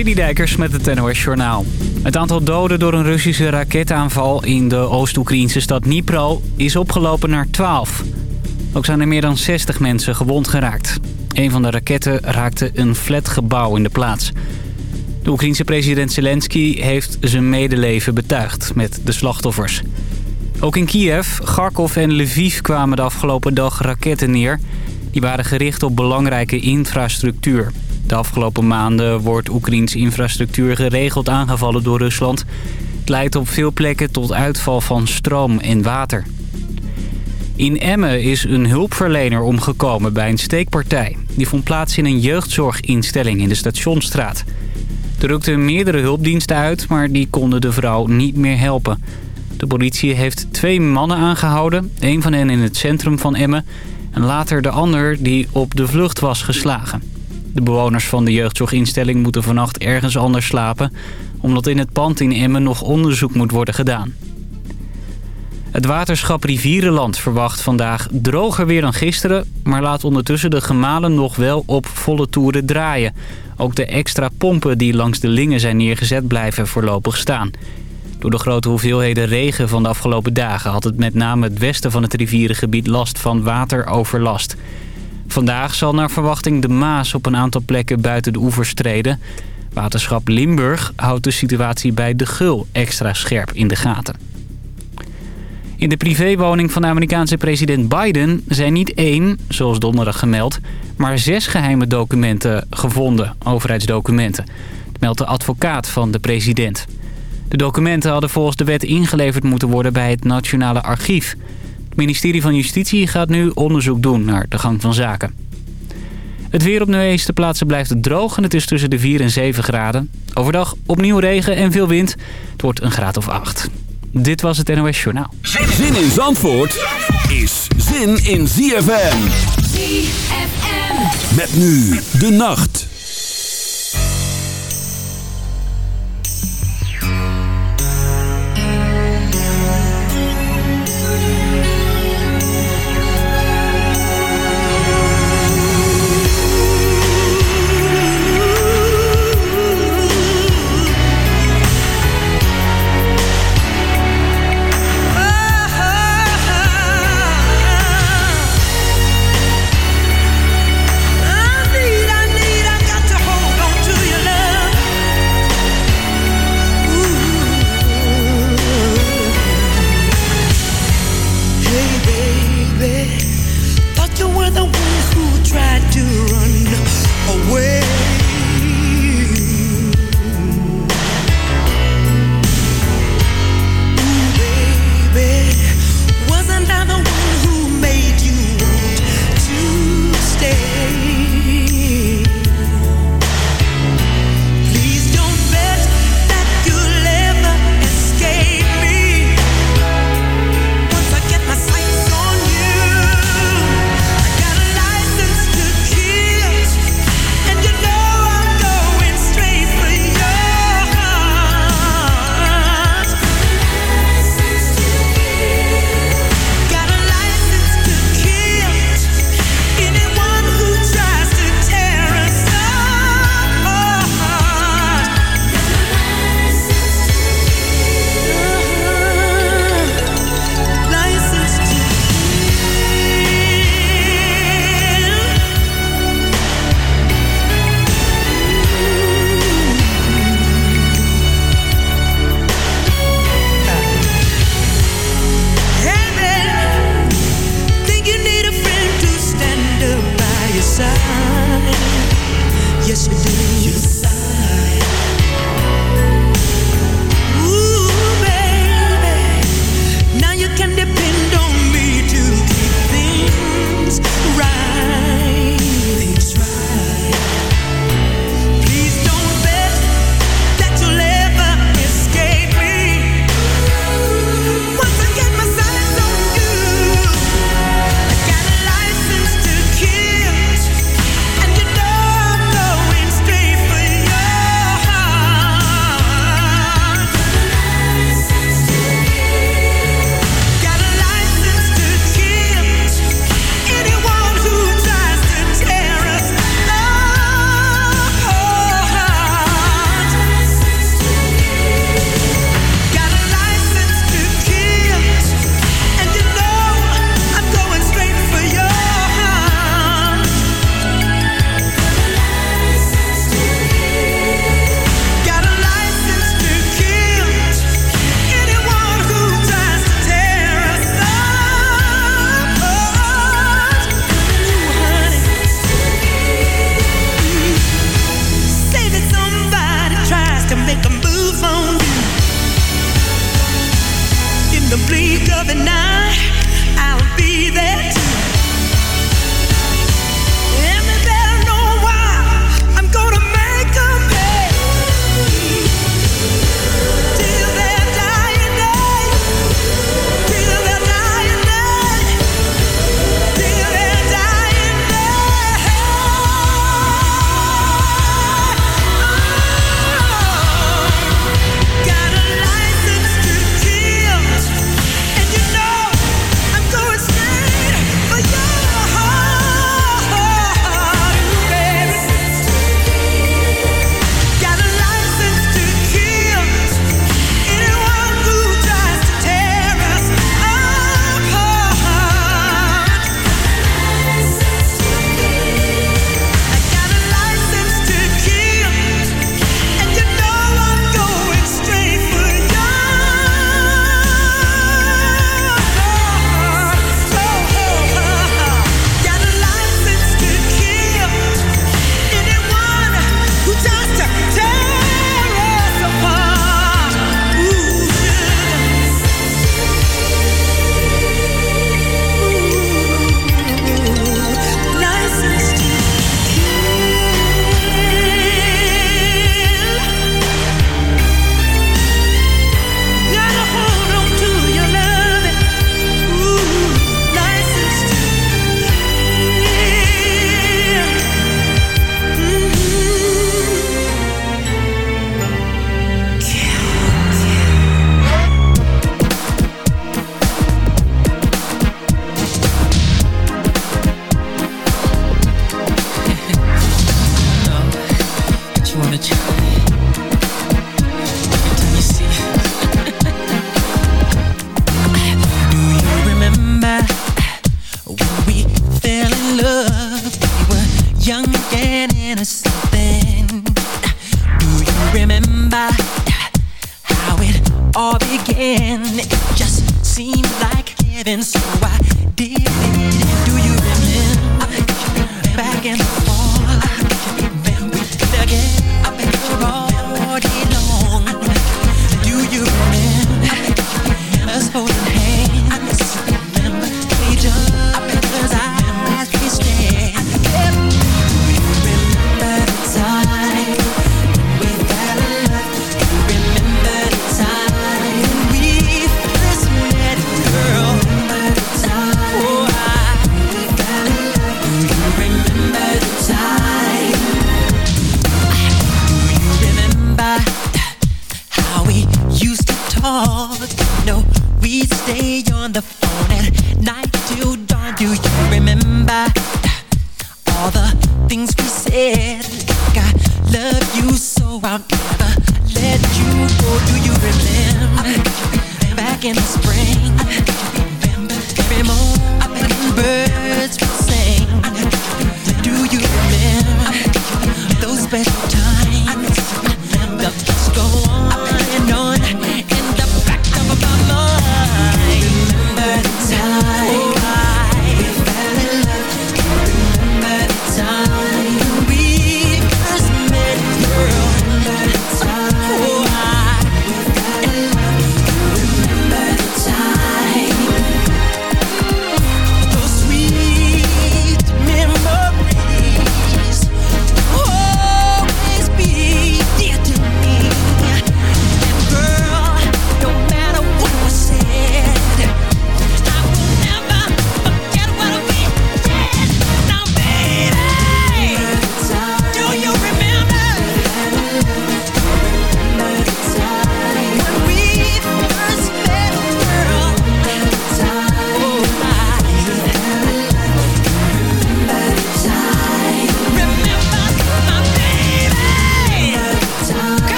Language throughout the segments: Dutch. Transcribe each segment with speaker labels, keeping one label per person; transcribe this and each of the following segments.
Speaker 1: Dijkers met het NOS Journaal. Het aantal doden door een Russische raketaanval in de Oost-Oekraïnse stad Dnipro is opgelopen naar 12. Ook zijn er meer dan 60 mensen gewond geraakt. Een van de raketten raakte een flatgebouw in de plaats. De Oekraïense president Zelensky heeft zijn medeleven betuigd met de slachtoffers. Ook in Kiev, Kharkov en Lviv kwamen de afgelopen dag raketten neer. Die waren gericht op belangrijke infrastructuur. De afgelopen maanden wordt Oekraïns infrastructuur geregeld aangevallen door Rusland. Het leidt op veel plekken tot uitval van stroom en water. In Emmen is een hulpverlener omgekomen bij een steekpartij. Die vond plaats in een jeugdzorginstelling in de Stationstraat. Er rukten meerdere hulpdiensten uit, maar die konden de vrouw niet meer helpen. De politie heeft twee mannen aangehouden. Een van hen in het centrum van Emmen. En later de ander die op de vlucht was geslagen. De bewoners van de jeugdzorginstelling moeten vannacht ergens anders slapen... omdat in het pand in Emmen nog onderzoek moet worden gedaan. Het waterschap Rivierenland verwacht vandaag droger weer dan gisteren... maar laat ondertussen de gemalen nog wel op volle toeren draaien. Ook de extra pompen die langs de lingen zijn neergezet blijven voorlopig staan. Door de grote hoeveelheden regen van de afgelopen dagen... had het met name het westen van het rivierengebied last van wateroverlast... Vandaag zal naar verwachting de Maas op een aantal plekken buiten de oevers treden. Waterschap Limburg houdt de situatie bij de Gul extra scherp in de gaten. In de privéwoning van de Amerikaanse president Biden zijn niet één, zoals donderdag gemeld... maar zes geheime documenten gevonden, overheidsdocumenten. Dat meldt de advocaat van de president. De documenten hadden volgens de wet ingeleverd moeten worden bij het Nationale Archief... Het ministerie van Justitie gaat nu onderzoek doen naar de gang van zaken. Het weer op de meeste plaatsen blijft droog en het is tussen de 4 en 7 graden. Overdag opnieuw regen en veel wind. Het wordt een graad of 8. Dit was het NOS Journaal.
Speaker 2: Zin in Zandvoort is zin in ZFM. ZFM. Met nu de nacht.
Speaker 3: wanna try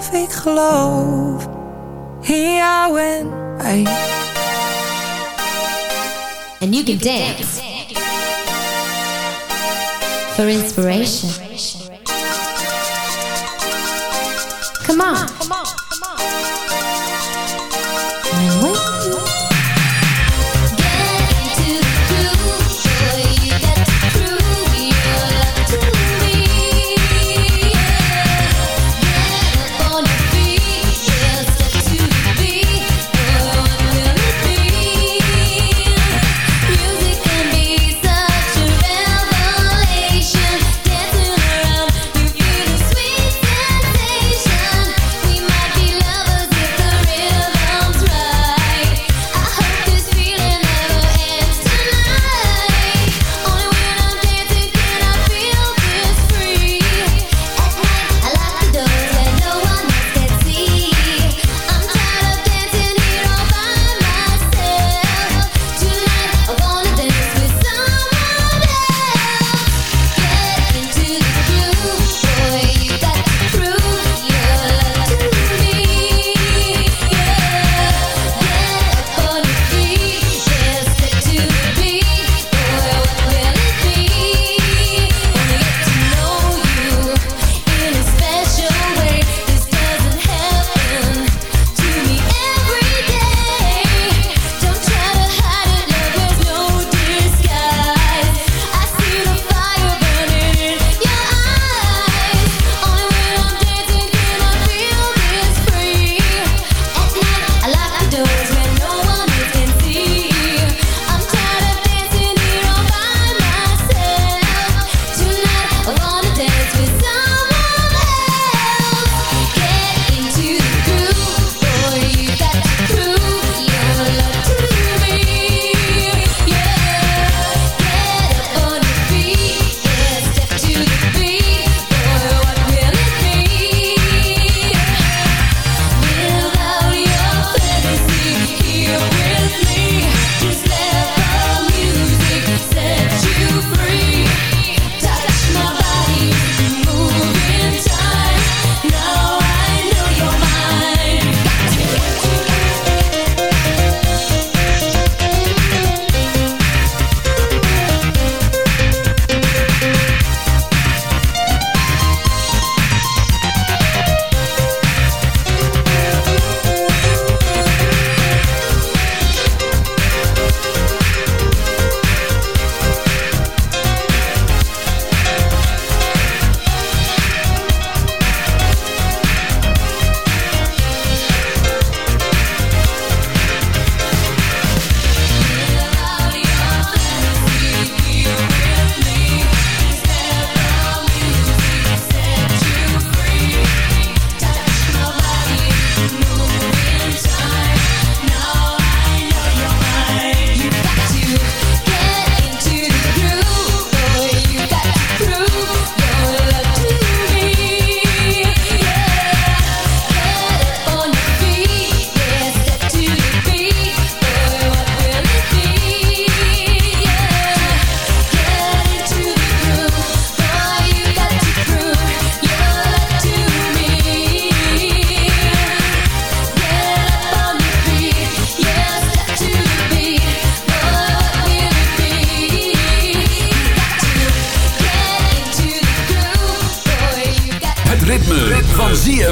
Speaker 4: geloof, ik geloof in jou en mij. And you can
Speaker 2: dance
Speaker 5: for inspiration. Come on.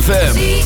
Speaker 5: ZFM.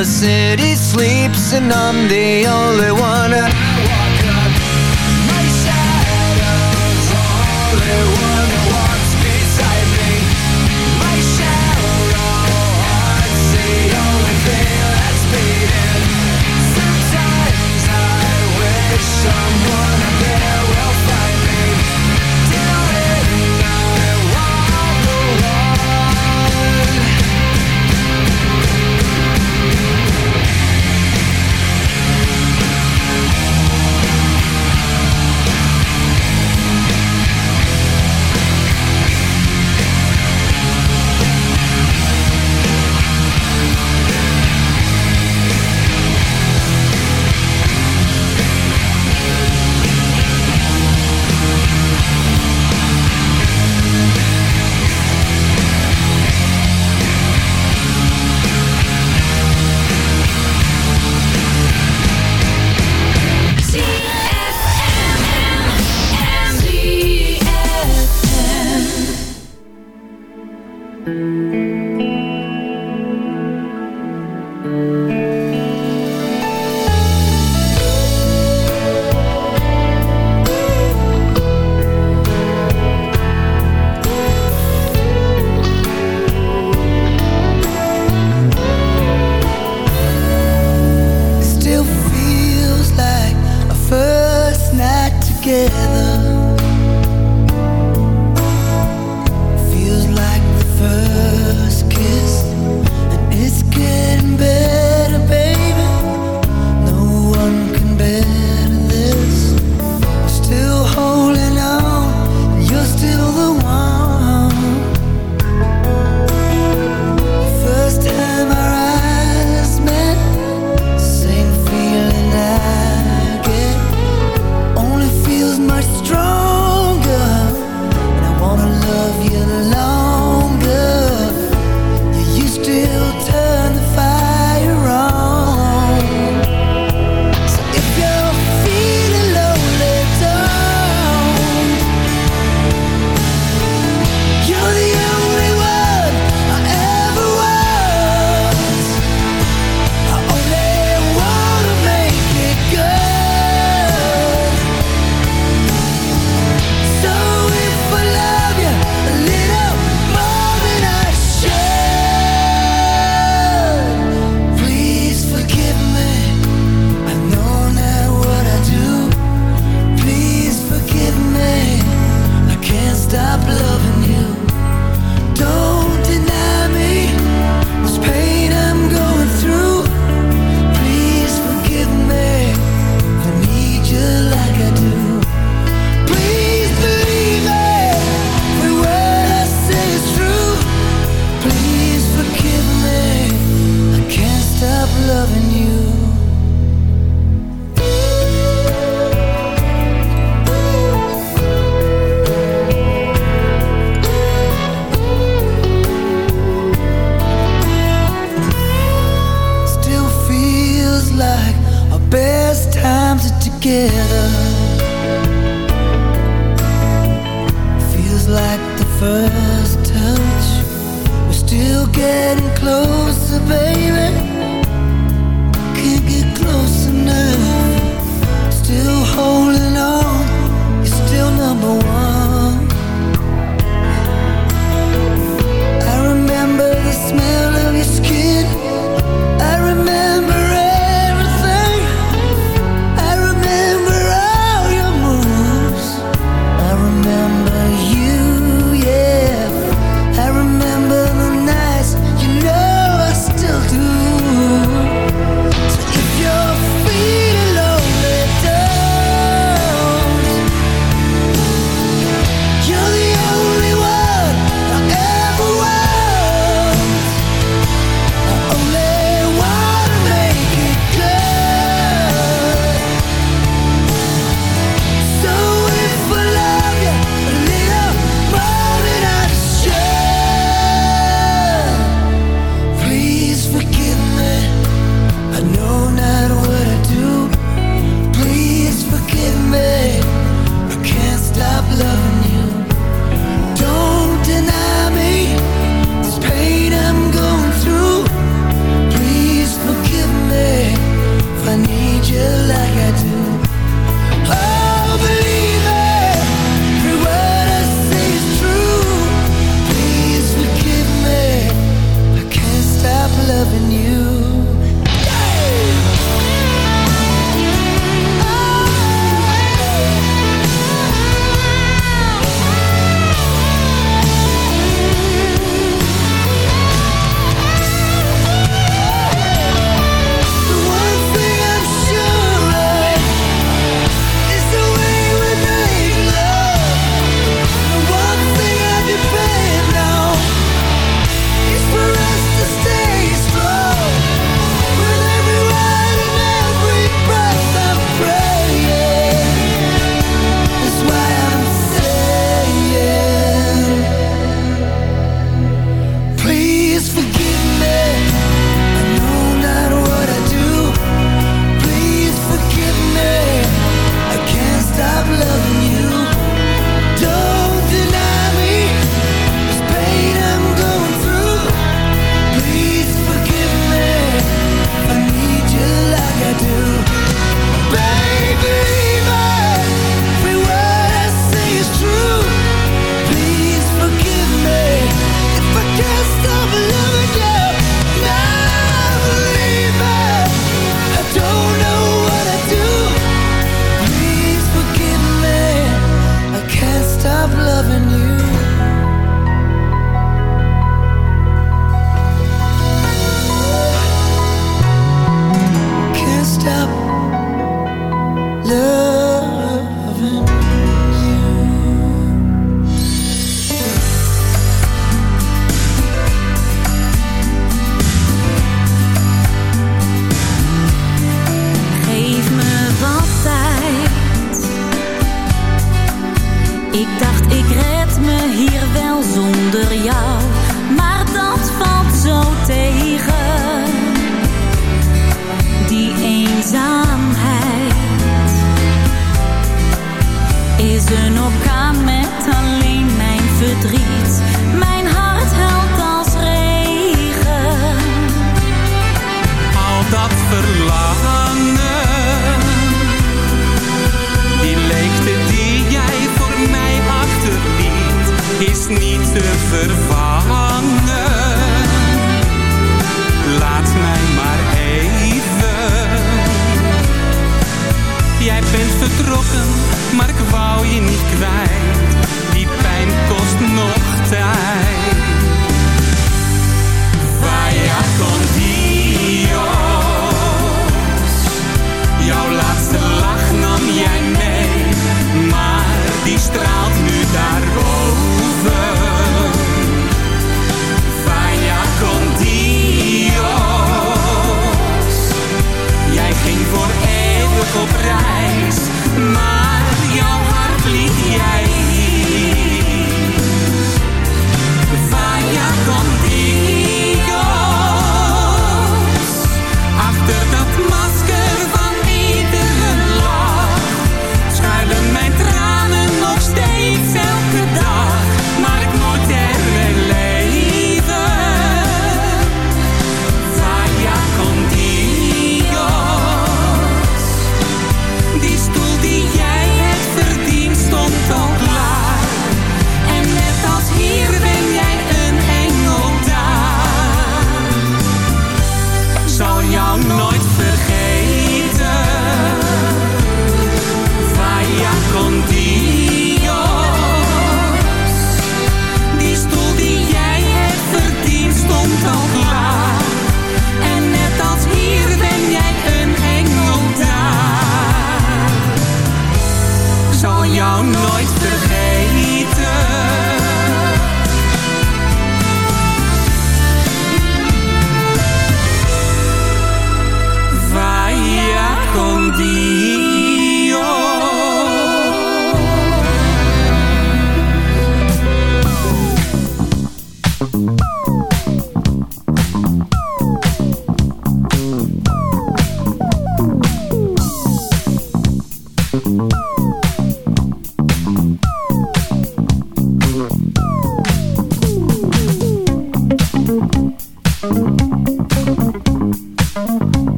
Speaker 5: the city sleeps and I'm the only one. I walk up, my shadow's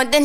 Speaker 5: more than